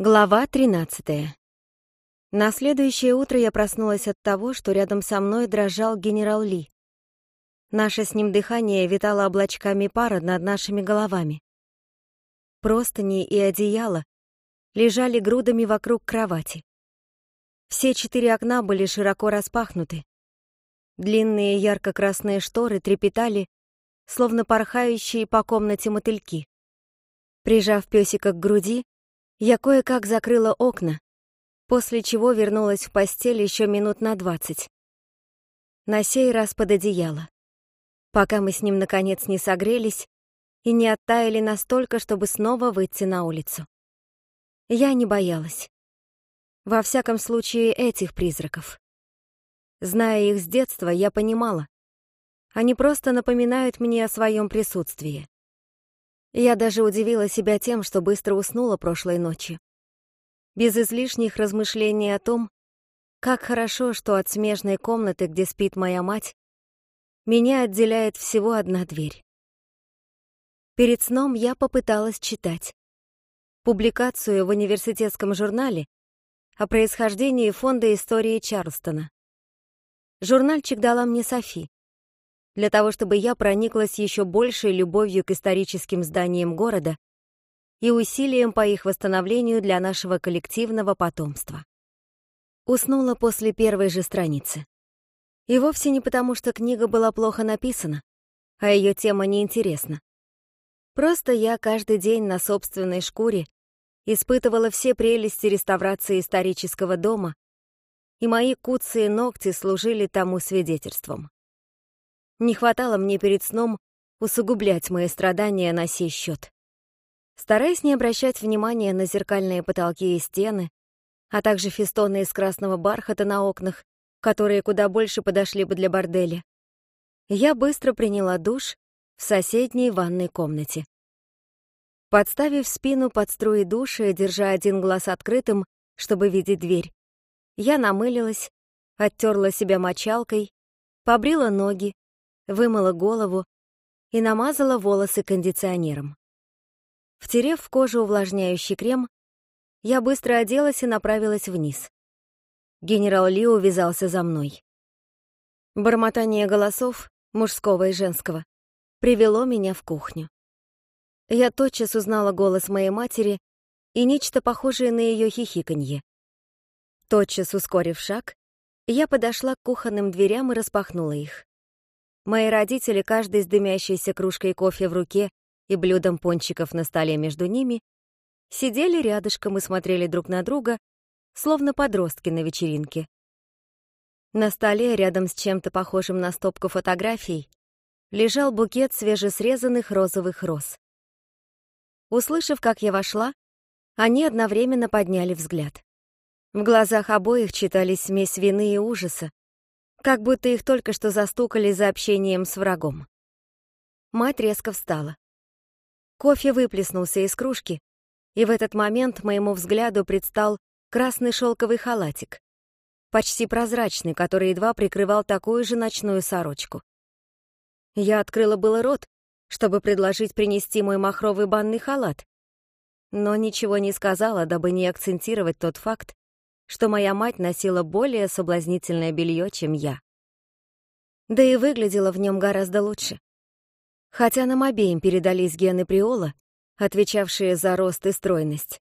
Глава 13. На следующее утро я проснулась от того, что рядом со мной дрожал генерал Ли. Наше с ним дыхание витало облачками пара над нашими головами. Простыни и одеяло лежали грудами вокруг кровати. Все четыре окна были широко распахнуты. Длинные ярко-красные шторы трепетали, словно порхающие по комнате мотыльки. Прижав песика к груди, я кое-как закрыла окна, после чего вернулась в постель еще минут на двадцать. На сей раз под одеяло. Пока мы с ним наконец не согрелись и не оттаяли настолько, чтобы снова выйти на улицу. Я не боялась. Во всяком случае, этих призраков. Зная их с детства, я понимала. Они просто напоминают мне о своем присутствии. Я даже удивила себя тем, что быстро уснула прошлой ночью. Без излишних размышлений о том, как хорошо, что от смежной комнаты, где спит моя мать, меня отделяет всего одна дверь. Перед сном я попыталась читать публикацию в университетском журнале о происхождении фонда истории Чарлстона. Журнальчик дала мне Софи. для того, чтобы я прониклась еще большей любовью к историческим зданиям города и усилием по их восстановлению для нашего коллективного потомства. Уснула после первой же страницы. И вовсе не потому, что книга была плохо написана, а ее тема неинтересна. Просто я каждый день на собственной шкуре испытывала все прелести реставрации исторического дома, и мои куцые ногти служили тому свидетельством. Не хватало мне перед сном усугублять мои страдания на сей счет. Стараясь не обращать внимания на зеркальные потолки и стены, а также фестоны из красного бархата на окнах, которые куда больше подошли бы для борделя, я быстро приняла душ в соседней ванной комнате. Подставив спину под струи душа и держа один глаз открытым, чтобы видеть дверь, я намылилась, оттерла себя мочалкой, побрила ноги, вымыла голову и намазала волосы кондиционером. Втерев в кожу увлажняющий крем, я быстро оделась и направилась вниз. Генерал Ли увязался за мной. Бормотание голосов, мужского и женского, привело меня в кухню. Я тотчас узнала голос моей матери и нечто похожее на ее хихиканье. Тотчас ускорив шаг, я подошла к кухонным дверям и распахнула их. Мои родители, каждый с дымящейся кружкой кофе в руке и блюдом пончиков на столе между ними, сидели рядышком и смотрели друг на друга, словно подростки на вечеринке. На столе, рядом с чем-то похожим на стопку фотографий, лежал букет свежесрезанных розовых роз. Услышав, как я вошла, они одновременно подняли взгляд. В глазах обоих читались смесь вины и ужаса, как будто их только что застукали за общением с врагом. Мать резко встала. Кофе выплеснулся из кружки, и в этот момент моему взгляду предстал красный шелковый халатик, почти прозрачный, который едва прикрывал такую же ночную сорочку. Я открыла было рот, чтобы предложить принести мой махровый банный халат, но ничего не сказала, дабы не акцентировать тот факт, что моя мать носила более соблазнительное белье, чем я. Да и выглядела в нем гораздо лучше. Хотя нам обеим передались гены Приола, отвечавшие за рост и стройность.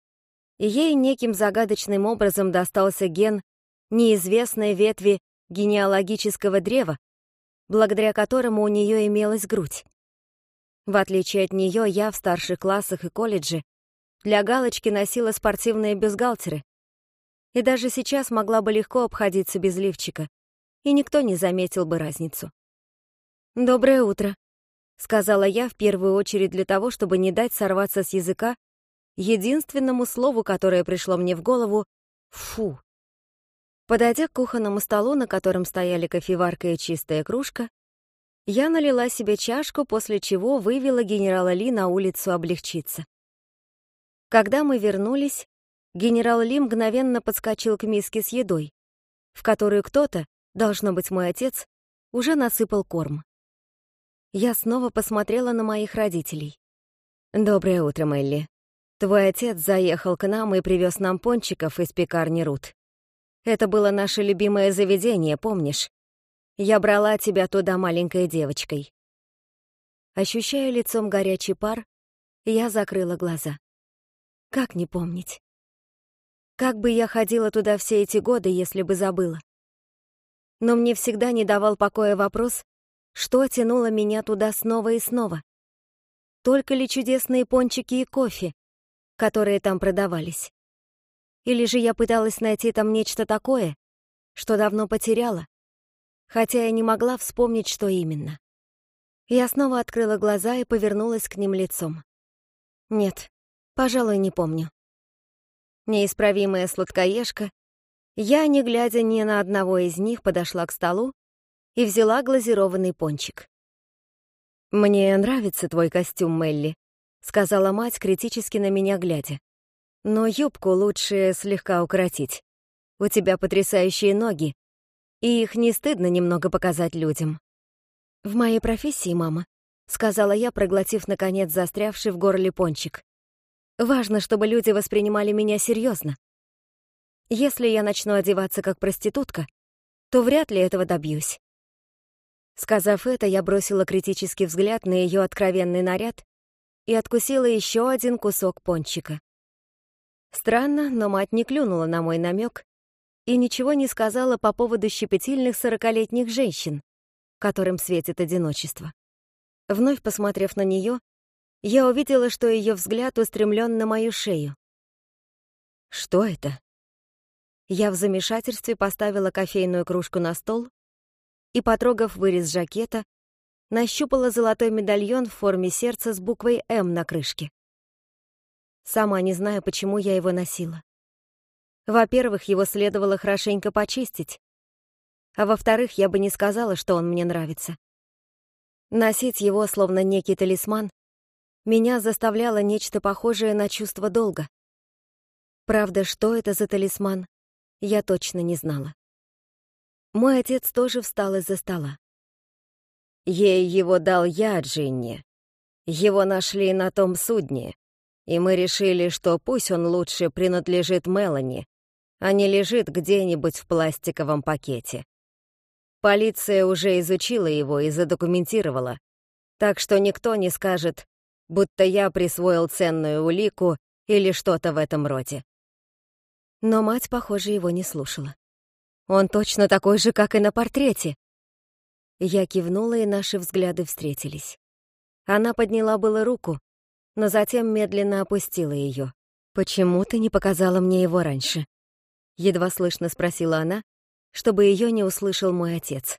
Ей неким загадочным образом достался ген неизвестной ветви генеалогического древа, благодаря которому у нее имелась грудь. В отличие от нее, я в старших классах и колледже для галочки носила спортивные бюстгальтеры, и даже сейчас могла бы легко обходиться без лифчика, и никто не заметил бы разницу. «Доброе утро», — сказала я в первую очередь для того, чтобы не дать сорваться с языка единственному слову, которое пришло мне в голову — «фу». Подойдя к кухонному столу, на котором стояли кофеварка и чистая кружка, я налила себе чашку, после чего вывела генерала Ли на улицу облегчиться. Когда мы вернулись, Генерал Ли мгновенно подскочил к миске с едой, в которую кто-то, должно быть мой отец, уже насыпал корм. Я снова посмотрела на моих родителей. «Доброе утро, Мелли. Твой отец заехал к нам и привез нам пончиков из пекарни Рут. Это было наше любимое заведение, помнишь? Я брала тебя туда маленькой девочкой». Ощущая лицом горячий пар, я закрыла глаза. Как не помнить? Как бы я ходила туда все эти годы, если бы забыла? Но мне всегда не давал покоя вопрос, что тянуло меня туда снова и снова. Только ли чудесные пончики и кофе, которые там продавались? Или же я пыталась найти там нечто такое, что давно потеряла, хотя я не могла вспомнить, что именно. Я снова открыла глаза и повернулась к ним лицом. Нет, пожалуй, не помню неисправимая сладкоежка, я, не глядя ни на одного из них, подошла к столу и взяла глазированный пончик. «Мне нравится твой костюм, Мелли», — сказала мать, критически на меня глядя. «Но юбку лучше слегка укоротить. У тебя потрясающие ноги, и их не стыдно немного показать людям». «В моей профессии, мама», — сказала я, проглотив, наконец, застрявший в горле пончик. Важно, чтобы люди воспринимали меня серьезно. Если я начну одеваться как проститутка, то вряд ли этого добьюсь. Сказав это, я бросила критический взгляд на ее откровенный наряд и откусила еще один кусок пончика. Странно, но мать не клюнула на мой намек и ничего не сказала по поводу щепетильных сорокалетних женщин, которым светит одиночество. Вновь посмотрев на нее, я увидела, что ее взгляд устремлен на мою шею. «Что это?» Я в замешательстве поставила кофейную кружку на стол и, потрогав вырез жакета, нащупала золотой медальон в форме сердца с буквой «М» на крышке. Сама не знаю, почему я его носила. Во-первых, его следовало хорошенько почистить, а во-вторых, я бы не сказала, что он мне нравится. Носить его, словно некий талисман, меня заставляло нечто похожее на чувство долга. Правда, что это за талисман, я точно не знала. Мой отец тоже встал из-за стола. Ей его дал я, Джинни. Его нашли на том судне, и мы решили, что пусть он лучше принадлежит Мелани, а не лежит где-нибудь в пластиковом пакете. Полиция уже изучила его и задокументировала, так что никто не скажет, будто я присвоил ценную улику или что-то в этом роде. Но мать, похоже, его не слушала. «Он точно такой же, как и на портрете!» Я кивнула, и наши взгляды встретились. Она подняла было руку, но затем медленно опустила ее. «Почему ты не показала мне его раньше?» Едва слышно спросила она, чтобы ее не услышал мой отец.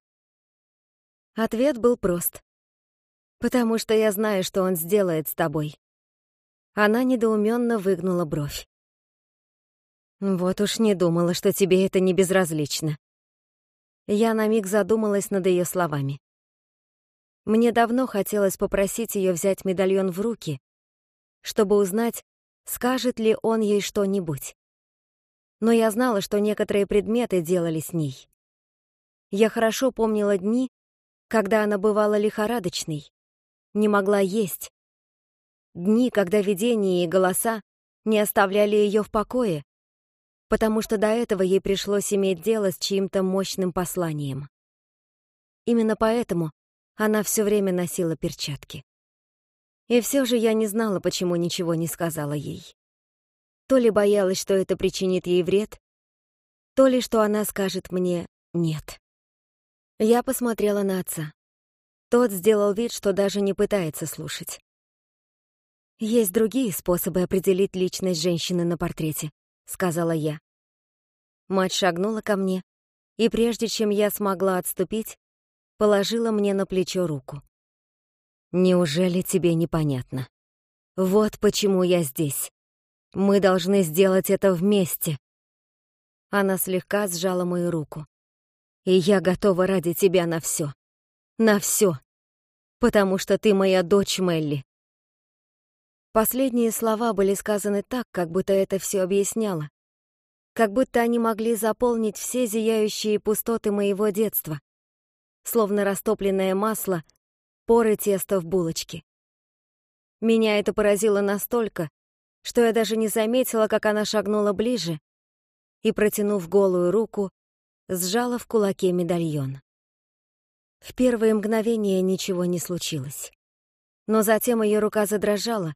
Ответ был прост потому что я знаю, что он сделает с тобой». Она недоуменно выгнула бровь. «Вот уж не думала, что тебе это не безразлично». Я на миг задумалась над ее словами. Мне давно хотелось попросить ее взять медальон в руки, чтобы узнать, скажет ли он ей что-нибудь. Но я знала, что некоторые предметы делали с ней. Я хорошо помнила дни, когда она бывала лихорадочной, не могла есть. Дни, когда видения и голоса не оставляли ее в покое, потому что до этого ей пришлось иметь дело с чьим-то мощным посланием. Именно поэтому она все время носила перчатки. И все же я не знала, почему ничего не сказала ей. То ли боялась, что это причинит ей вред, то ли что она скажет мне «нет». Я посмотрела на отца. Тот сделал вид, что даже не пытается слушать. «Есть другие способы определить личность женщины на портрете», — сказала я. Мать шагнула ко мне, и прежде чем я смогла отступить, положила мне на плечо руку. «Неужели тебе непонятно? Вот почему я здесь. Мы должны сделать это вместе». Она слегка сжала мою руку. «И я готова ради тебя на все. На все. Потому что ты моя дочь, Мелли. Последние слова были сказаны так, как будто это все объясняло. Как будто они могли заполнить все зияющие пустоты моего детства. Словно растопленное масло, поры теста в булочке. Меня это поразило настолько, что я даже не заметила, как она шагнула ближе и, протянув голую руку, сжала в кулаке медальон. В первые мгновения ничего не случилось. Но затем ее рука задрожала,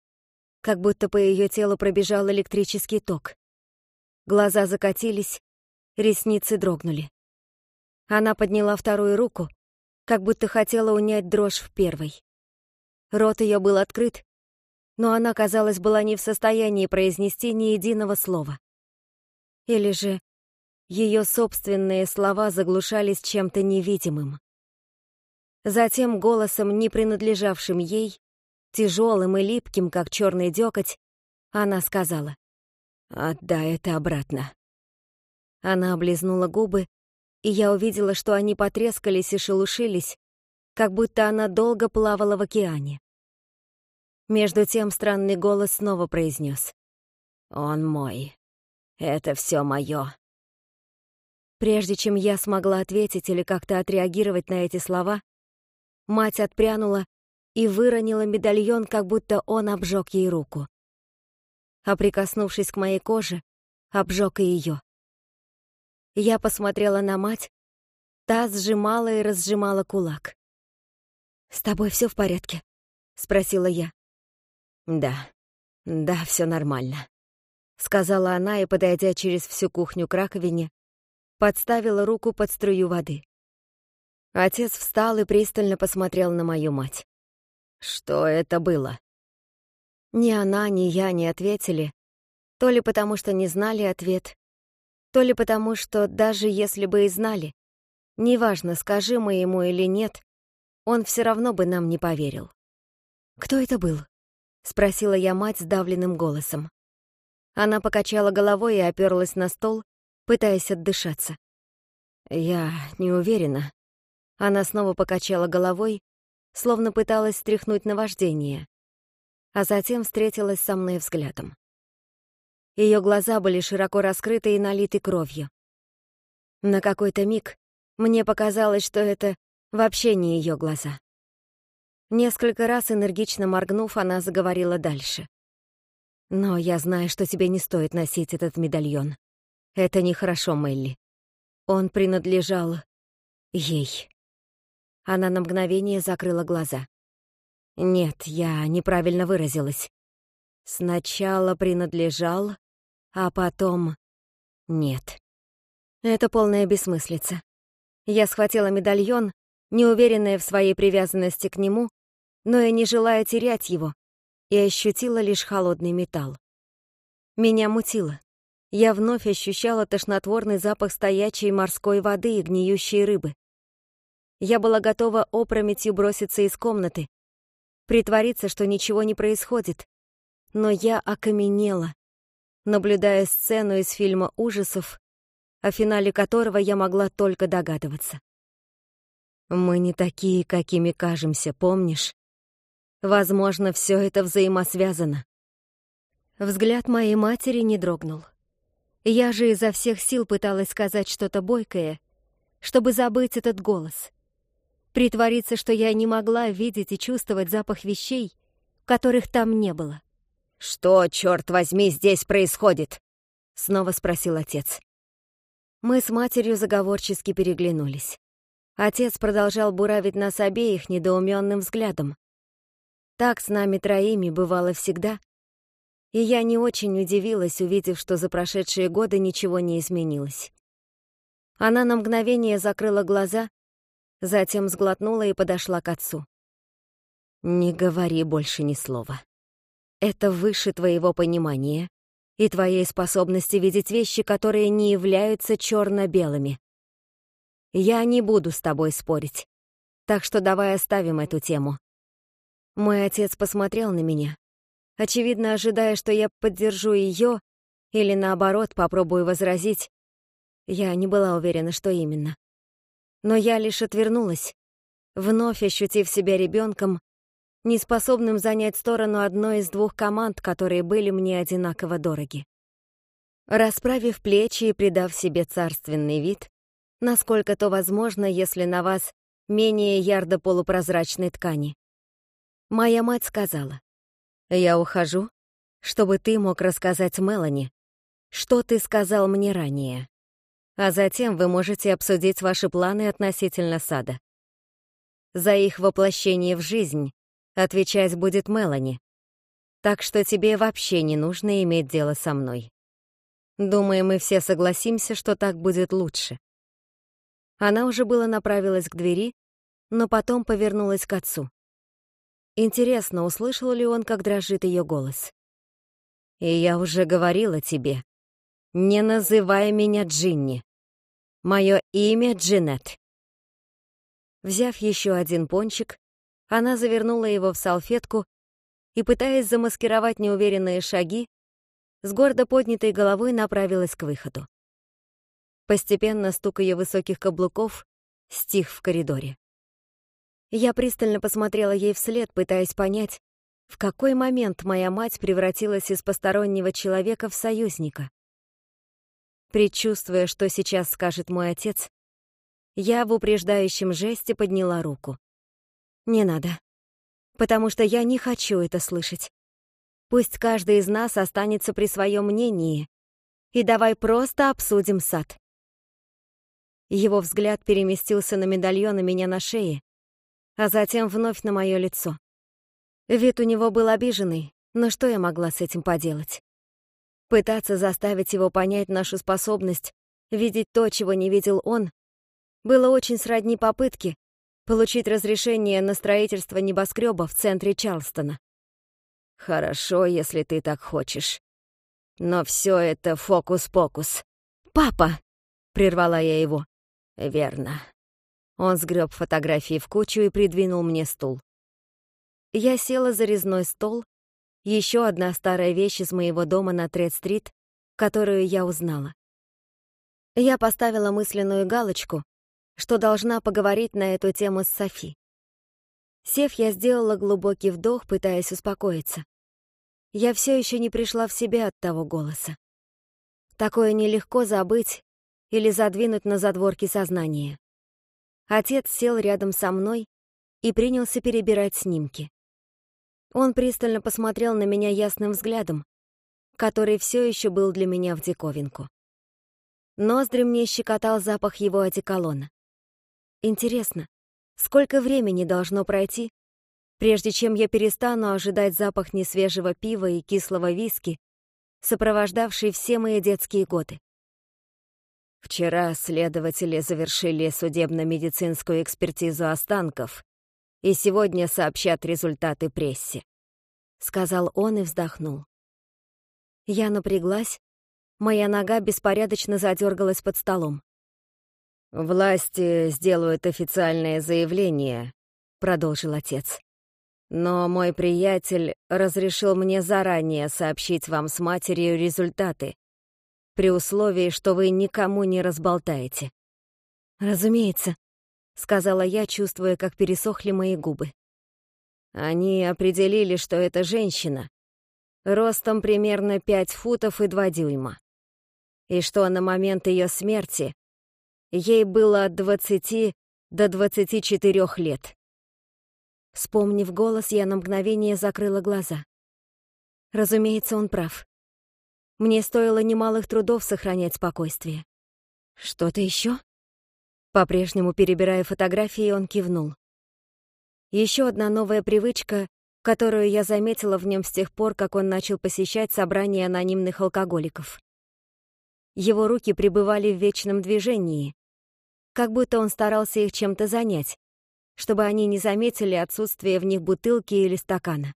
как будто по ее телу пробежал электрический ток. Глаза закатились, ресницы дрогнули. Она подняла вторую руку, как будто хотела унять дрожь в первой. Рот ее был открыт, но она, казалось, была не в состоянии произнести ни единого слова. Или же ее собственные слова заглушались чем-то невидимым. Затем голосом, не принадлежавшим ей, тяжелым и липким, как черный дёкоть, она сказала «Отдай это обратно». Она облизнула губы, и я увидела, что они потрескались и шелушились, как будто она долго плавала в океане. Между тем странный голос снова произнес. «Он мой. Это все мое». Прежде чем я смогла ответить или как-то отреагировать на эти слова, Мать отпрянула и выронила медальон, как будто он обжег ей руку. А прикоснувшись к моей коже, обжег и ее. Я посмотрела на мать, та сжимала и разжимала кулак. «С тобой все в порядке?» — спросила я. «Да, да, все нормально», — сказала она и, подойдя через всю кухню к раковине, подставила руку под струю воды. Отец встал и пристально посмотрел на мою мать. Что это было? Ни она, ни я не ответили, то ли потому, что не знали ответ, то ли потому, что даже если бы и знали, неважно, скажи мы ему или нет, он все равно бы нам не поверил. «Кто это был?» — спросила я мать сдавленным голосом. Она покачала головой и оперлась на стол, пытаясь отдышаться. «Я не уверена», она снова покачала головой, словно пыталась стряхнуть наваждение, а затем встретилась со мной взглядом. Ее глаза были широко раскрыты и налиты кровью. На какой-то миг мне показалось, что это вообще не ее глаза. Несколько раз энергично моргнув, она заговорила дальше. «Но я знаю, что тебе не стоит носить этот медальон. Это нехорошо, Мелли. Он принадлежал ей». Она на мгновение закрыла глаза. Нет, я неправильно выразилась. Сначала принадлежал, а потом... Нет. Это полная бессмыслица. Я схватила медальон, неуверенная в своей привязанности к нему, но и не желая терять его, и ощутила лишь холодный металл. Меня мутило. Я вновь ощущала тошнотворный запах стоячей морской воды и гниющей рыбы. Я была готова опрометью броситься из комнаты, притвориться, что ничего не происходит. Но я окаменела, наблюдая сцену из фильма ужасов, о финале которого я могла только догадываться. «Мы не такие, какими кажемся, помнишь? Возможно, все это взаимосвязано». Взгляд моей матери не дрогнул. Я же изо всех сил пыталась сказать что-то бойкое, чтобы забыть этот голос, Притвориться, что я не могла видеть и чувствовать запах вещей, которых там не было. «Что, черт возьми, здесь происходит?» — снова спросил отец. Мы с матерью заговорчески переглянулись. Отец продолжал буравить нас обеих недоуменным взглядом. Так с нами троими бывало всегда, и я не очень удивилась, увидев, что за прошедшие годы ничего не изменилось. Она на мгновение закрыла глаза затем сглотнула и подошла к отцу. «Не говори больше ни слова. Это выше твоего понимания и твоей способности видеть вещи, которые не являются черно-белыми. Я не буду с тобой спорить, так что давай оставим эту тему». Мой отец посмотрел на меня, очевидно ожидая, что я поддержу ее или, наоборот, попробую возразить. Я не была уверена, что именно. Но я лишь отвернулась, вновь ощутив себя ребенком, неспособным занять сторону одной из двух команд, которые были мне одинаково дороги. Расправив плечи и придав себе царственный вид, насколько то возможно, если на вас менее ярда полупрозрачной ткани. Моя мать сказала, «Я ухожу, чтобы ты мог рассказать Мелани, что ты сказал мне ранее» а затем вы можете обсудить ваши планы относительно сада. За их воплощение в жизнь отвечать будет Мелани, так что тебе вообще не нужно иметь дело со мной. Думаю, мы все согласимся, что так будет лучше. Она уже было направилась к двери, но потом повернулась к отцу. Интересно, услышал ли он, как дрожит ее голос. «И я уже говорила тебе, не называй меня Джинни. Мое имя Джинет». Взяв еще один пончик, она завернула его в салфетку и, пытаясь замаскировать неуверенные шаги, с гордо поднятой головой направилась к выходу. Постепенно стук ее высоких каблуков стих в коридоре. Я пристально посмотрела ей вслед, пытаясь понять, в какой момент моя мать превратилась из постороннего человека в союзника? Предчувствуя, что сейчас скажет мой отец, я в упреждающем жесте подняла руку. «Не надо. Потому что я не хочу это слышать. Пусть каждый из нас останется при своем мнении. И давай просто обсудим сад». Его взгляд переместился на медальон у меня на шее, а затем вновь на мое лицо. Вид у него был обиженный, но что я могла с этим поделать? Пытаться заставить его понять нашу способность видеть то, чего не видел он, было очень сродни попытке получить разрешение на строительство небоскреба в центре Чарлстона. «Хорошо, если ты так хочешь. Но все это фокус-покус. Папа!» — прервала я его. «Верно». Он сгреб фотографии в кучу и придвинул мне стул. Я села за резной стол, еще одна старая вещь из моего дома на Тред-стрит, которую я узнала. Я поставила мысленную галочку, что должна поговорить на эту тему с Софи. Сев, я сделала глубокий вдох, пытаясь успокоиться. Я все еще не пришла в себя от того голоса. Такое нелегко забыть или задвинуть на задворки сознания. Отец сел рядом со мной и принялся перебирать снимки. Он пристально посмотрел на меня ясным взглядом, который все еще был для меня в диковинку. Ноздри мне щекотал запах его одеколона. Интересно, сколько времени должно пройти, прежде чем я перестану ожидать запах несвежего пива и кислого виски, сопровождавший все мои детские годы? Вчера следователи завершили судебно-медицинскую экспертизу останков и сегодня сообщат результаты прессе», — сказал он и вздохнул. Я напряглась, моя нога беспорядочно задергалась под столом. «Власти сделают официальное заявление», — продолжил отец. «Но мой приятель разрешил мне заранее сообщить вам с матерью результаты, при условии, что вы никому не разболтаете». «Разумеется», — сказала я, чувствуя, как пересохли мои губы. Они определили, что это женщина, ростом примерно 5 футов и 2 дюйма, и что на момент ее смерти ей было от 20 до 24 лет. Вспомнив голос, я на мгновение закрыла глаза. Разумеется, он прав. Мне стоило немалых трудов сохранять спокойствие. «Что-то еще? По-прежнему перебирая фотографии, он кивнул. Еще одна новая привычка, которую я заметила в нем с тех пор, как он начал посещать собрания анонимных алкоголиков. Его руки пребывали в вечном движении, как будто он старался их чем-то занять, чтобы они не заметили отсутствие в них бутылки или стакана.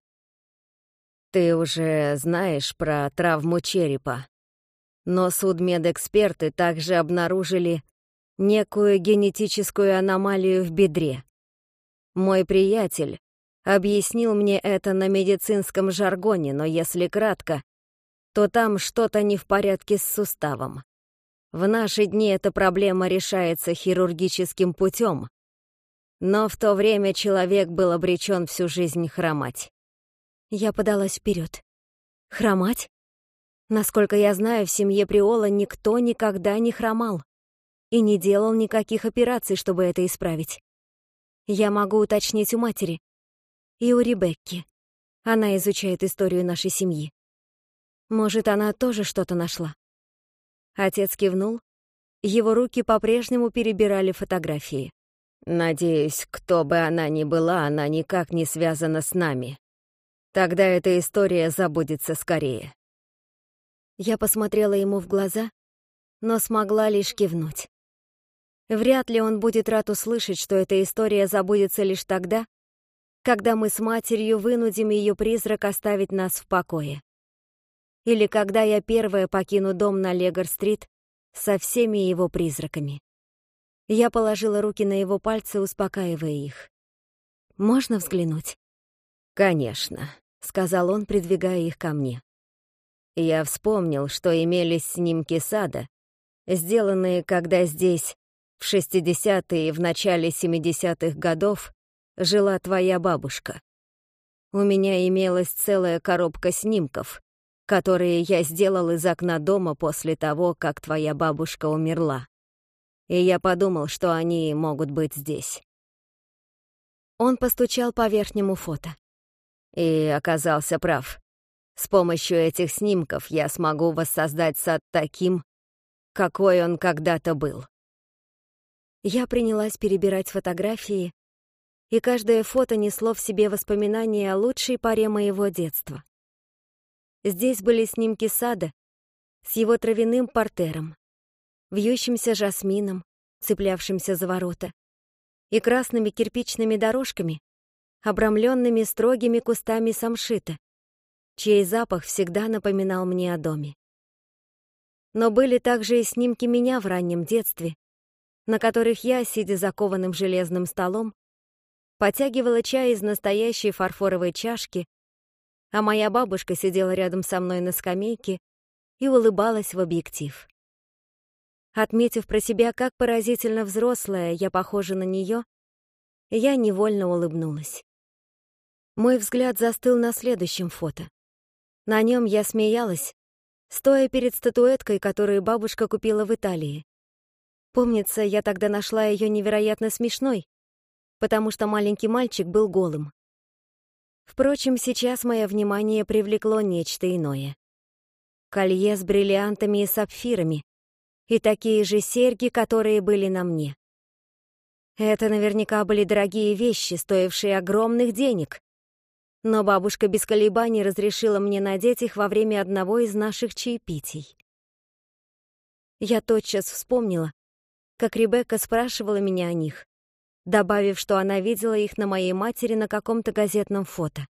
«Ты уже знаешь про травму черепа», но судмедэксперты также обнаружили некую генетическую аномалию в бедре. Мой приятель объяснил мне это на медицинском жаргоне, но если кратко, то там что-то не в порядке с суставом. В наши дни эта проблема решается хирургическим путем, но в то время человек был обречен всю жизнь хромать. Я подалась вперед. Хромать? Насколько я знаю, в семье Приола никто никогда не хромал и не делал никаких операций, чтобы это исправить. Я могу уточнить у матери и у Ребекки. Она изучает историю нашей семьи. Может, она тоже что-то нашла. Отец кивнул. Его руки по-прежнему перебирали фотографии. «Надеюсь, кто бы она ни была, она никак не связана с нами. Тогда эта история забудется скорее». Я посмотрела ему в глаза, но смогла лишь кивнуть. Вряд ли он будет рад услышать, что эта история забудется лишь тогда, когда мы с матерью вынудим ее призрак оставить нас в покое. Или когда я первая покину дом на Легор-стрит со всеми его призраками. Я положила руки на его пальцы, успокаивая их. «Можно взглянуть?» «Конечно», — сказал он, придвигая их ко мне. Я вспомнил, что имелись снимки сада, сделанные, когда здесь в 60-е и в начале 70-х годов жила твоя бабушка. У меня имелась целая коробка снимков, которые я сделал из окна дома после того, как твоя бабушка умерла. И я подумал, что они могут быть здесь. Он постучал по верхнему фото. И оказался прав. С помощью этих снимков я смогу воссоздать сад таким, какой он когда-то был. Я принялась перебирать фотографии, и каждое фото несло в себе воспоминания о лучшей паре моего детства. Здесь были снимки сада с его травяным портером, вьющимся жасмином, цеплявшимся за ворота, и красными кирпичными дорожками, обрамленными строгими кустами самшита, чей запах всегда напоминал мне о доме. Но были также и снимки меня в раннем детстве, на которых я, сидя закованным железным столом, потягивала чай из настоящей фарфоровой чашки, а моя бабушка сидела рядом со мной на скамейке и улыбалась в объектив. Отметив про себя, как поразительно взрослая я похожа на нее, я невольно улыбнулась. Мой взгляд застыл на следующем фото. На нем я смеялась, стоя перед статуэткой, которую бабушка купила в Италии. Помнится, я тогда нашла ее невероятно смешной, потому что маленький мальчик был голым. Впрочем, сейчас мое внимание привлекло нечто иное. Колье с бриллиантами и сапфирами, и такие же серьги, которые были на мне. Это наверняка были дорогие вещи, стоившие огромных денег. Но бабушка без колебаний разрешила мне надеть их во время одного из наших чаепитий. Я тотчас вспомнила, как Ребекка спрашивала меня о них, добавив, что она видела их на моей матери на каком-то газетном фото.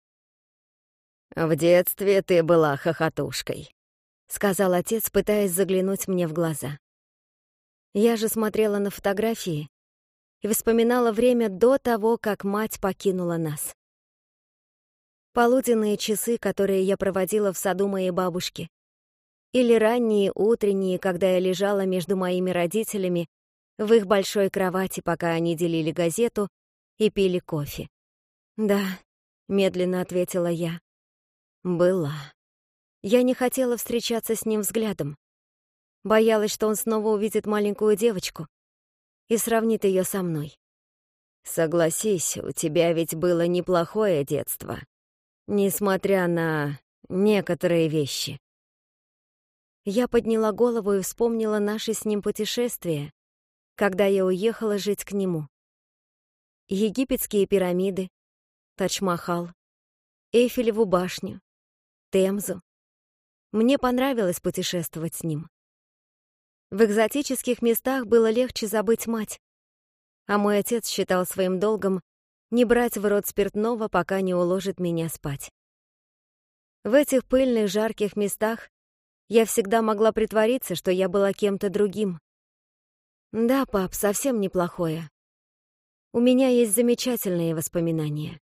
«В детстве ты была хохотушкой», — сказал отец, пытаясь заглянуть мне в глаза. Я же смотрела на фотографии и вспоминала время до того, как мать покинула нас. Полуденные часы, которые я проводила в саду моей бабушки, или ранние утренние, когда я лежала между моими родителями в их большой кровати, пока они делили газету и пили кофе. «Да», — медленно ответила я. «Была». Я не хотела встречаться с ним взглядом. Боялась, что он снова увидит маленькую девочку и сравнит ее со мной. «Согласись, у тебя ведь было неплохое детство, несмотря на некоторые вещи». Я подняла голову и вспомнила наше с ним путешествие когда я уехала жить к нему. Египетские пирамиды, Тадж-Махал, Эйфелеву башню, Темзу. Мне понравилось путешествовать с ним. В экзотических местах было легче забыть мать, а мой отец считал своим долгом не брать в рот спиртного, пока не уложит меня спать. В этих пыльных, жарких местах я всегда могла притвориться, что я была кем-то другим, да, пап, совсем неплохое. У меня есть замечательные воспоминания.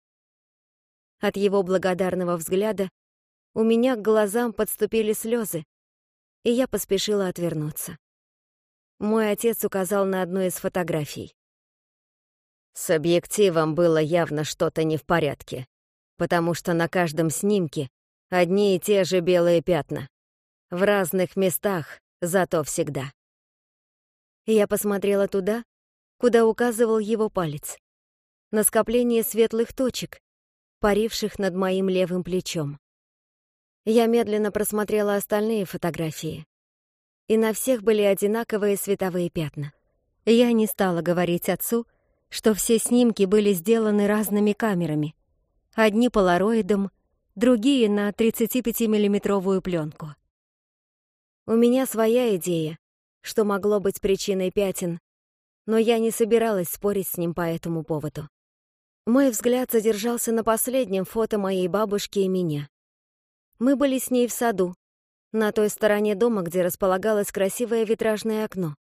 От его благодарного взгляда у меня к глазам подступили слезы, и я поспешила отвернуться. Мой отец указал на одну из фотографий. С объективом было явно что-то не в порядке, потому что на каждом снимке одни и те же белые пятна. В разных местах, зато всегда. Я посмотрела туда, куда указывал его палец. На скопление светлых точек, паривших над моим левым плечом. Я медленно просмотрела остальные фотографии. И на всех были одинаковые световые пятна. Я не стала говорить отцу, что все снимки были сделаны разными камерами. Одни полароидом, другие на 35-миллиметровую пленку. У меня своя идея, что могло быть причиной пятен, но я не собиралась спорить с ним по этому поводу. Мой взгляд задержался на последнем фото моей бабушки и меня. Мы были с ней в саду, на той стороне дома, где располагалось красивое витражное окно.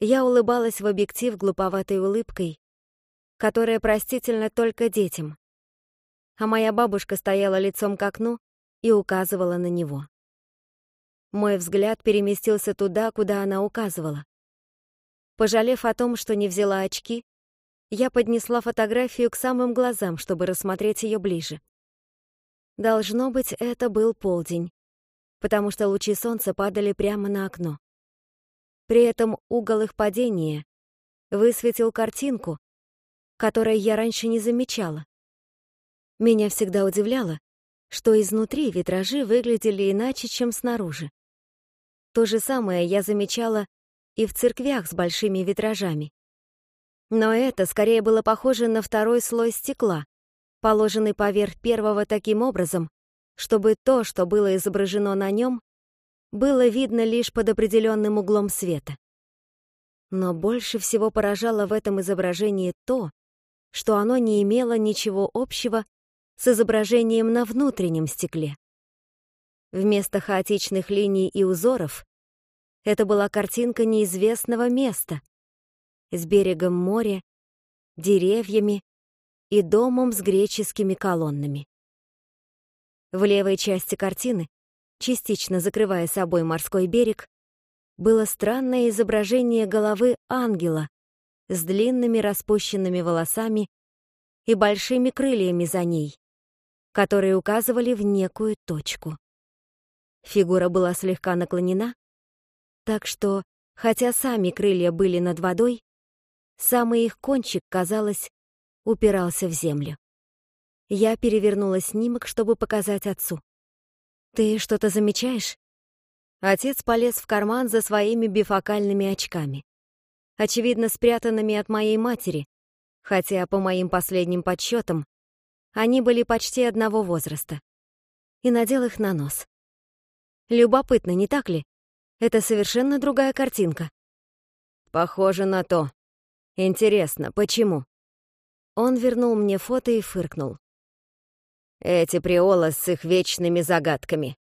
Я улыбалась в объектив глуповатой улыбкой, которая простительна только детям. А моя бабушка стояла лицом к окну и указывала на него. Мой взгляд переместился туда, куда она указывала. Пожалев о том, что не взяла очки, я поднесла фотографию к самым глазам, чтобы рассмотреть ее ближе. Должно быть, это был полдень, потому что лучи солнца падали прямо на окно. При этом угол их падения высветил картинку, которой я раньше не замечала. Меня всегда удивляло, что изнутри витражи выглядели иначе, чем снаружи. То же самое я замечала и в церквях с большими витражами. Но это скорее было похоже на второй слой стекла, положенный поверх первого таким образом, чтобы то, что было изображено на нем, было видно лишь под определенным углом света. Но больше всего поражало в этом изображении то, что оно не имело ничего общего с изображением на внутреннем стекле. Вместо хаотичных линий и узоров это была картинка неизвестного места с берегом моря, деревьями и домом с греческими колоннами. В левой части картины, частично закрывая собой морской берег, было странное изображение головы ангела с длинными распущенными волосами и большими крыльями за ней, которые указывали в некую точку. Фигура была слегка наклонена, так что, хотя сами крылья были над водой, самый их кончик, казалось, упирался в землю. Я перевернула снимок, чтобы показать отцу. «Ты что-то замечаешь?» Отец полез в карман за своими бифокальными очками. Очевидно, спрятанными от моей матери, хотя, по моим последним подсчетам, они были почти одного возраста. И надел их на нос. Любопытно, не так ли? Это совершенно другая картинка. Похоже на то. Интересно, почему? Он вернул мне фото и фыркнул. Эти приолы с их вечными загадками.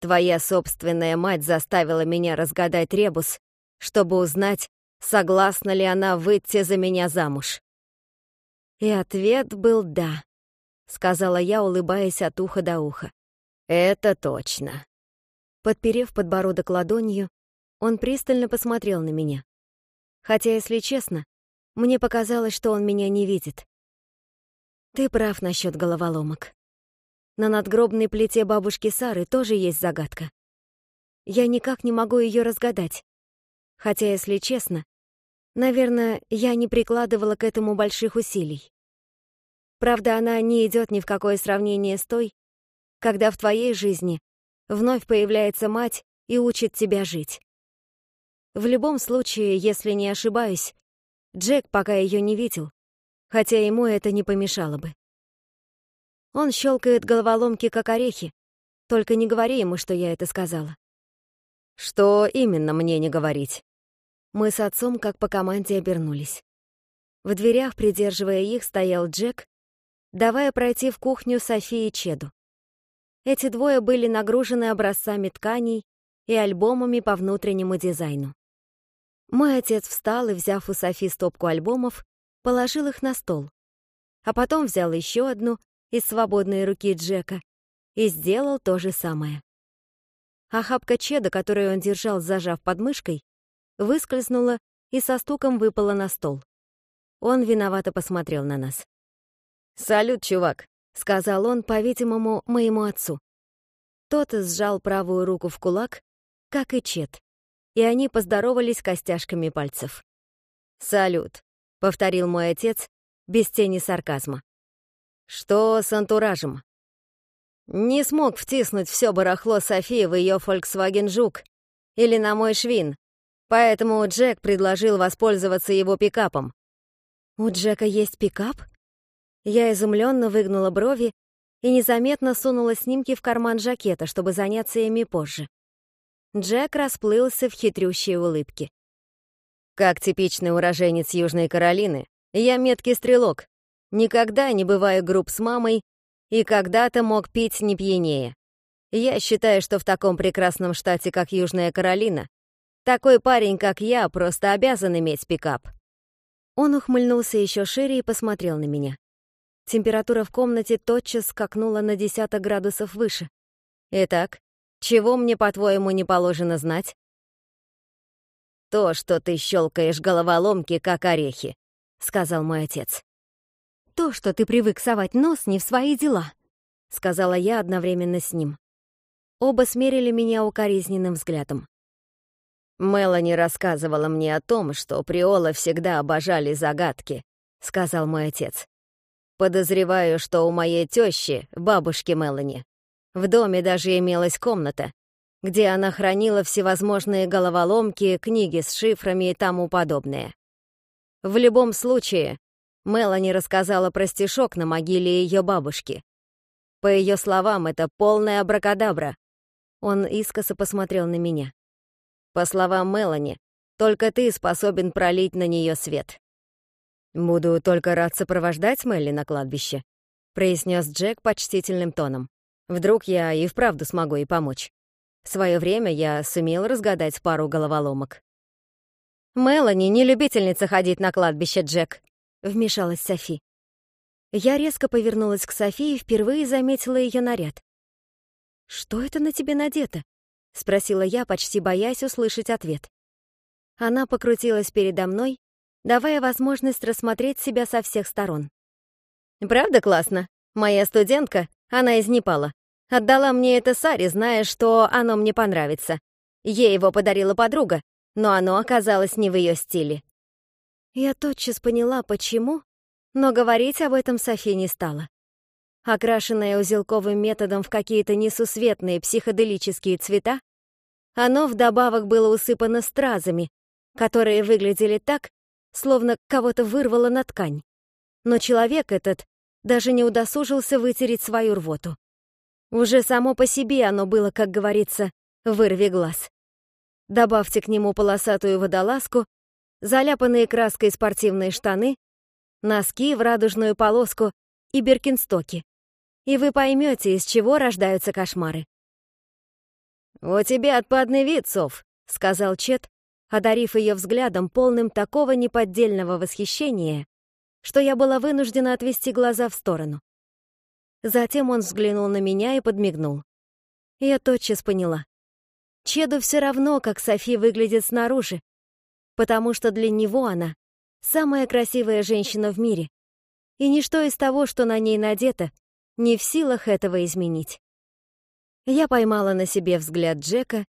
Твоя собственная мать заставила меня разгадать ребус, чтобы узнать, согласна ли она выйти за меня замуж. И ответ был «да», — сказала я, улыбаясь от уха до уха. «Это точно», Подперев подбородок ладонью, он пристально посмотрел на меня. Хотя, если честно, мне показалось, что он меня не видит. Ты прав насчет головоломок. На надгробной плите бабушки Сары тоже есть загадка. Я никак не могу ее разгадать. Хотя, если честно, наверное, я не прикладывала к этому больших усилий. Правда, она не идет ни в какое сравнение с той, когда в твоей жизни Вновь появляется мать и учит тебя жить. В любом случае, если не ошибаюсь, Джек пока ее не видел, хотя ему это не помешало бы. Он щелкает головоломки, как орехи. Только не говори ему, что я это сказала. Что именно мне не говорить? Мы с отцом как по команде обернулись. В дверях, придерживая их, стоял Джек, давая пройти в кухню Софии Чеду. Эти двое были нагружены образцами тканей и альбомами по внутреннему дизайну. Мой отец встал и, взяв у Софи стопку альбомов, положил их на стол, а потом взял еще одну из свободной руки Джека и сделал то же самое. Охапка а чеда, которую он держал, зажав подмышкой, выскользнула и со стуком выпала на стол. Он виновато посмотрел на нас. «Салют, чувак!» — сказал он, по-видимому, моему отцу. Тот сжал правую руку в кулак, как и Чет, и они поздоровались костяшками пальцев. «Салют», — повторил мой отец, без тени сарказма. «Что с антуражем?» «Не смог втиснуть все барахло Софии в ее Volkswagen Жук или на мой швин, поэтому Джек предложил воспользоваться его пикапом». «У Джека есть пикап?» Я изумленно выгнула брови и незаметно сунула снимки в карман жакета, чтобы заняться ими позже. Джек расплылся в хитрющей улыбке. «Как типичный уроженец Южной Каролины, я меткий стрелок. Никогда не бываю груб с мамой и когда-то мог пить не пьянее. Я считаю, что в таком прекрасном штате, как Южная Каролина, такой парень, как я, просто обязан иметь пикап». Он ухмыльнулся еще шире и посмотрел на меня. Температура в комнате тотчас скакнула на десяток градусов выше. «Итак, чего мне, по-твоему, не положено знать?» «То, что ты щелкаешь головоломки, как орехи», — сказал мой отец. «То, что ты привык совать нос не в свои дела», — сказала я одновременно с ним. Оба смерили меня укоризненным взглядом. «Мелани рассказывала мне о том, что приолы всегда обожали загадки», — сказал мой отец. Подозреваю, что у моей тещи, бабушки Мелани, в доме даже имелась комната, где она хранила всевозможные головоломки, книги с шифрами и тому подобное. В любом случае, Мелани рассказала про стишок на могиле ее бабушки. По ее словам, это полная абракадабра. Он искоса посмотрел на меня. По словам Мелани, только ты способен пролить на нее свет. «Буду только рад сопровождать Мелли на кладбище», — произнес Джек почтительным тоном. «Вдруг я и вправду смогу ей помочь». В своё время я сумел разгадать пару головоломок. «Мелани не любительница ходить на кладбище, Джек», — вмешалась Софи. Я резко повернулась к Софи и впервые заметила ее наряд. «Что это на тебе надето?» — спросила я, почти боясь услышать ответ. Она покрутилась передо мной, давая возможность рассмотреть себя со всех сторон. «Правда классно? Моя студентка, она из Непала, отдала мне это сари, зная, что оно мне понравится. Ей его подарила подруга, но оно оказалось не в ее стиле». Я тотчас поняла, почему, но говорить об этом Софи не стала. Окрашенное узелковым методом в какие-то несусветные психоделические цвета, оно вдобавок было усыпано стразами, которые выглядели так, словно кого-то вырвало на ткань. Но человек этот даже не удосужился вытереть свою рвоту. Уже само по себе оно было, как говорится, вырви глаз. Добавьте к нему полосатую водолазку, заляпанные краской спортивные штаны, носки в радужную полоску и беркинстоки. И вы поймете, из чего рождаются кошмары. «У тебя отпадный вид, Сов», — сказал Чет, одарив ее взглядом, полным такого неподдельного восхищения, что я была вынуждена отвести глаза в сторону. Затем он взглянул на меня и подмигнул. Я тотчас поняла. Чеду все равно, как Софи выглядит снаружи, потому что для него она — самая красивая женщина в мире, и ничто из того, что на ней надето, не в силах этого изменить. Я поймала на себе взгляд Джека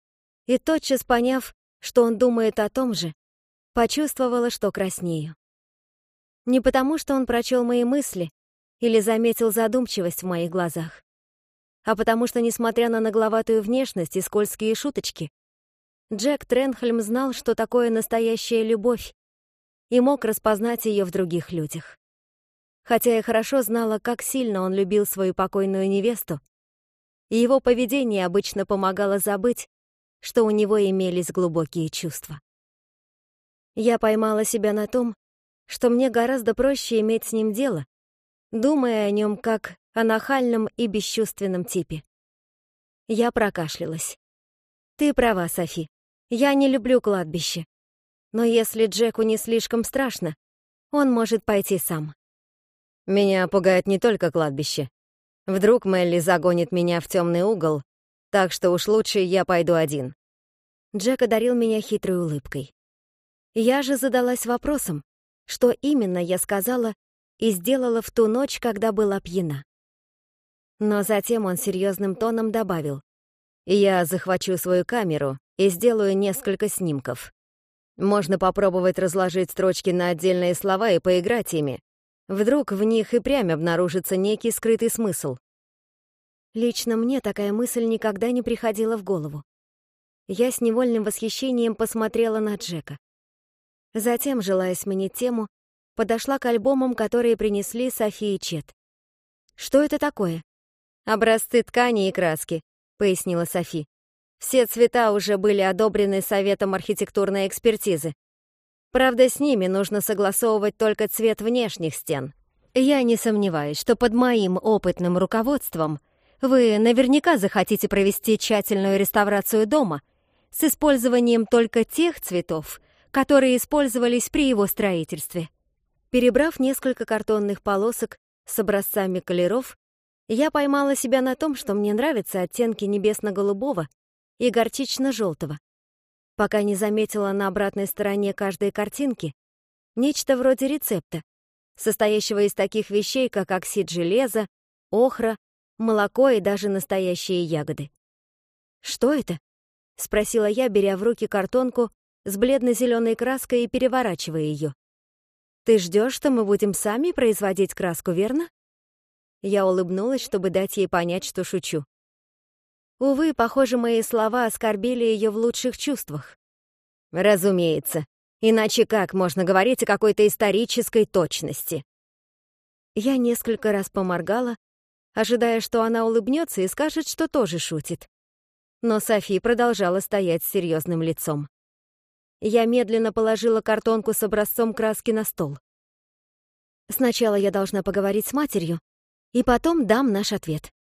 и, тотчас поняв, что он думает о том же, почувствовала, что краснею. Не потому, что он прочел мои мысли или заметил задумчивость в моих глазах, а потому что, несмотря на нагловатую внешность и скользкие шуточки, Джек Тренхельм знал, что такое настоящая любовь, и мог распознать ее в других людях. Хотя я хорошо знала, как сильно он любил свою покойную невесту, и его поведение обычно помогало забыть, что у него имелись глубокие чувства. Я поймала себя на том, что мне гораздо проще иметь с ним дело, думая о нем как о нахальном и бесчувственном типе. Я прокашлялась. «Ты права, Софи. Я не люблю кладбище. Но если Джеку не слишком страшно, он может пойти сам». «Меня пугает не только кладбище. Вдруг Мелли загонит меня в темный угол, так что уж лучше я пойду один. Джек одарил меня хитрой улыбкой. Я же задалась вопросом, что именно я сказала и сделала в ту ночь, когда была пьяна. Но затем он серьезным тоном добавил. «Я захвачу свою камеру и сделаю несколько снимков. Можно попробовать разложить строчки на отдельные слова и поиграть ими. Вдруг в них и прямо обнаружится некий скрытый смысл». Лично мне такая мысль никогда не приходила в голову. Я с невольным восхищением посмотрела на Джека. Затем, желая сменить тему, подошла к альбомам, которые принесли Софи и Чет. «Что это такое?» «Образцы ткани и краски», — пояснила Софи. «Все цвета уже были одобрены Советом архитектурной экспертизы. Правда, с ними нужно согласовывать только цвет внешних стен. Я не сомневаюсь, что под моим опытным руководством вы наверняка захотите провести тщательную реставрацию дома с использованием только тех цветов, которые использовались при его строительстве. Перебрав несколько картонных полосок с образцами колеров, я поймала себя на том, что мне нравятся оттенки небесно-голубого и горчично-желтого. Пока не заметила на обратной стороне каждой картинки нечто вроде рецепта, состоящего из таких вещей, как оксид железа, охра, молоко и даже настоящие ягоды. Что это? спросила я, беря в руки картонку с бледно-зеленой краской и переворачивая ее. «Ты ждешь, что мы будем сами производить краску, верно?» Я улыбнулась, чтобы дать ей понять, что шучу. Увы, похоже, мои слова оскорбили ее в лучших чувствах. «Разумеется. Иначе как можно говорить о какой-то исторической точности?» Я несколько раз поморгала, ожидая, что она улыбнется и скажет, что тоже шутит но Софи продолжала стоять с серьезным лицом. Я медленно положила картонку с образцом краски на стол. Сначала я должна поговорить с матерью, и потом дам наш ответ.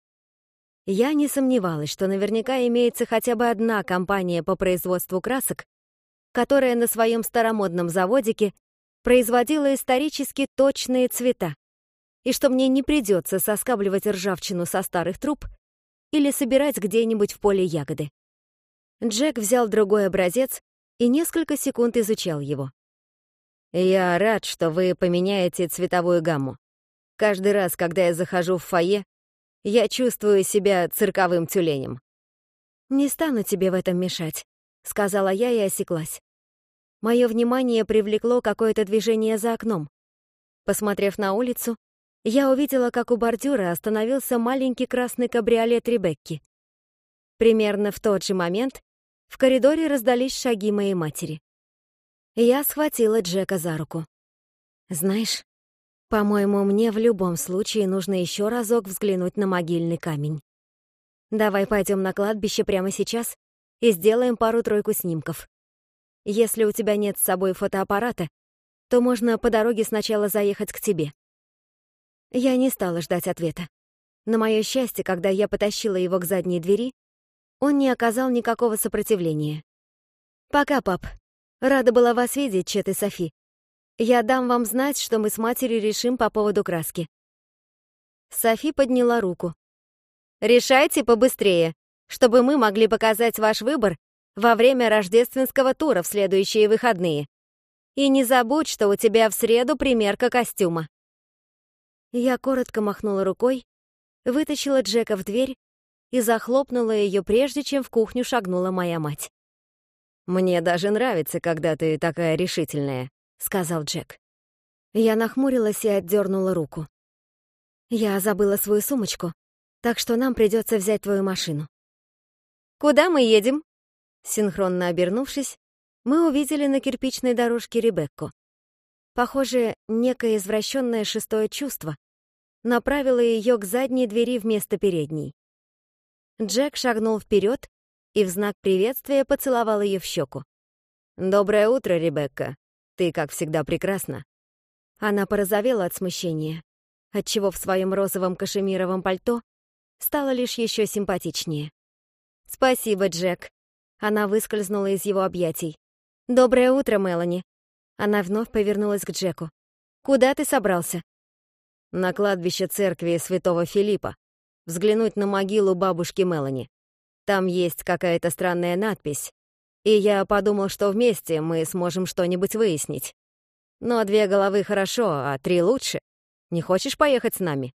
Я не сомневалась, что наверняка имеется хотя бы одна компания по производству красок, которая на своем старомодном заводике производила исторически точные цвета, и что мне не придется соскабливать ржавчину со старых труб, или собирать где-нибудь в поле ягоды. Джек взял другой образец и несколько секунд изучал его. «Я рад, что вы поменяете цветовую гамму. Каждый раз, когда я захожу в фойе, я чувствую себя цирковым тюленем». «Не стану тебе в этом мешать», — сказала я и осеклась. Мое внимание привлекло какое-то движение за окном. Посмотрев на улицу, я увидела, как у бордюра остановился маленький красный кабриолет Ребекки. Примерно в тот же момент в коридоре раздались шаги моей матери. Я схватила Джека за руку. «Знаешь, по-моему, мне в любом случае нужно еще разок взглянуть на могильный камень. Давай пойдем на кладбище прямо сейчас и сделаем пару-тройку снимков. Если у тебя нет с собой фотоаппарата, то можно по дороге сначала заехать к тебе. Я не стала ждать ответа. На мое счастье, когда я потащила его к задней двери, он не оказал никакого сопротивления. «Пока, пап. Рада была вас видеть, Чет и Софи. Я дам вам знать, что мы с матерью решим по поводу краски». Софи подняла руку. «Решайте побыстрее, чтобы мы могли показать ваш выбор во время рождественского тура в следующие выходные. И не забудь, что у тебя в среду примерка костюма». Я коротко махнула рукой, вытащила Джека в дверь и захлопнула ее, прежде чем в кухню шагнула моя мать. «Мне даже нравится, когда ты такая решительная», — сказал Джек. Я нахмурилась и отдернула руку. «Я забыла свою сумочку, так что нам придется взять твою машину». «Куда мы едем?» Синхронно обернувшись, мы увидели на кирпичной дорожке Ребекку. Похоже, некое извращенное шестое чувство направило ее к задней двери вместо передней. Джек шагнул вперед и в знак приветствия поцеловал ее в щеку. «Доброе утро, Ребекка. Ты, как всегда, прекрасна». Она порозовела от смущения, отчего в своем розовом кашемировом пальто стало лишь еще симпатичнее. «Спасибо, Джек». Она выскользнула из его объятий. «Доброе утро, Мелани. Она вновь повернулась к Джеку. «Куда ты собрался?» «На кладбище церкви святого Филиппа. Взглянуть на могилу бабушки Мелани. Там есть какая-то странная надпись, и я подумал, что вместе мы сможем что-нибудь выяснить. Но две головы хорошо, а три лучше. Не хочешь поехать с нами?»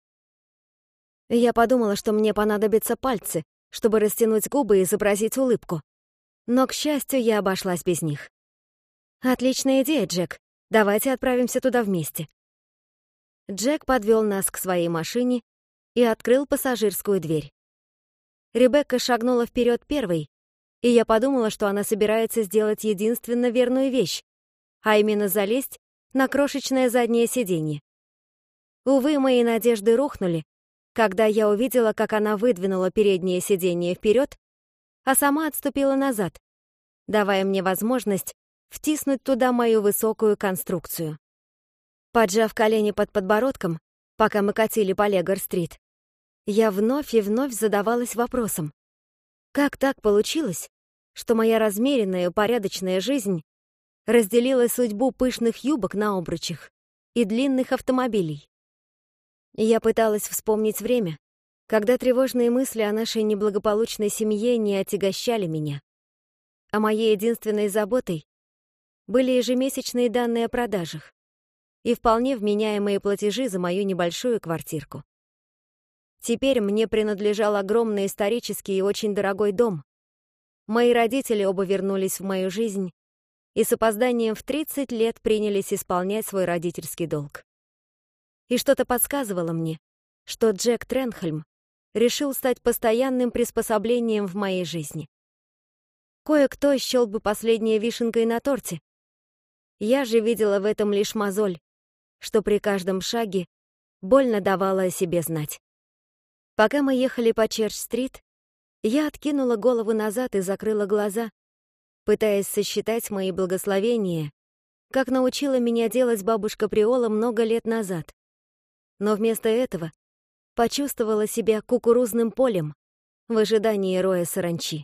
Я подумала, что мне понадобятся пальцы, чтобы растянуть губы и изобразить улыбку. Но, к счастью, я обошлась без них. «Отличная идея, Джек. Давайте отправимся туда вместе». Джек подвел нас к своей машине и открыл пассажирскую дверь. Ребекка шагнула вперед первой, и я подумала, что она собирается сделать единственно верную вещь, а именно залезть на крошечное заднее сиденье. Увы, мои надежды рухнули, когда я увидела, как она выдвинула переднее сиденье вперед, а сама отступила назад, давая мне возможность втиснуть туда мою высокую конструкцию. Поджав колени под подбородком, пока мы катили по Легор-стрит, я вновь и вновь задавалась вопросом. Как так получилось, что моя размеренная и порядочная жизнь разделила судьбу пышных юбок на обручах и длинных автомобилей? Я пыталась вспомнить время, когда тревожные мысли о нашей неблагополучной семье не отягощали меня. А моей единственной заботой были ежемесячные данные о продажах и вполне вменяемые платежи за мою небольшую квартирку. Теперь мне принадлежал огромный исторический и очень дорогой дом. Мои родители оба вернулись в мою жизнь и с опозданием в 30 лет принялись исполнять свой родительский долг. И что-то подсказывало мне, что Джек Тренхельм решил стать постоянным приспособлением в моей жизни. Кое-кто счел бы последней вишенкой на торте, я же видела в этом лишь мозоль, что при каждом шаге больно давала о себе знать. Пока мы ехали по Черч-стрит, я откинула голову назад и закрыла глаза, пытаясь сосчитать мои благословения, как научила меня делать бабушка Приола много лет назад. Но вместо этого почувствовала себя кукурузным полем в ожидании роя саранчи.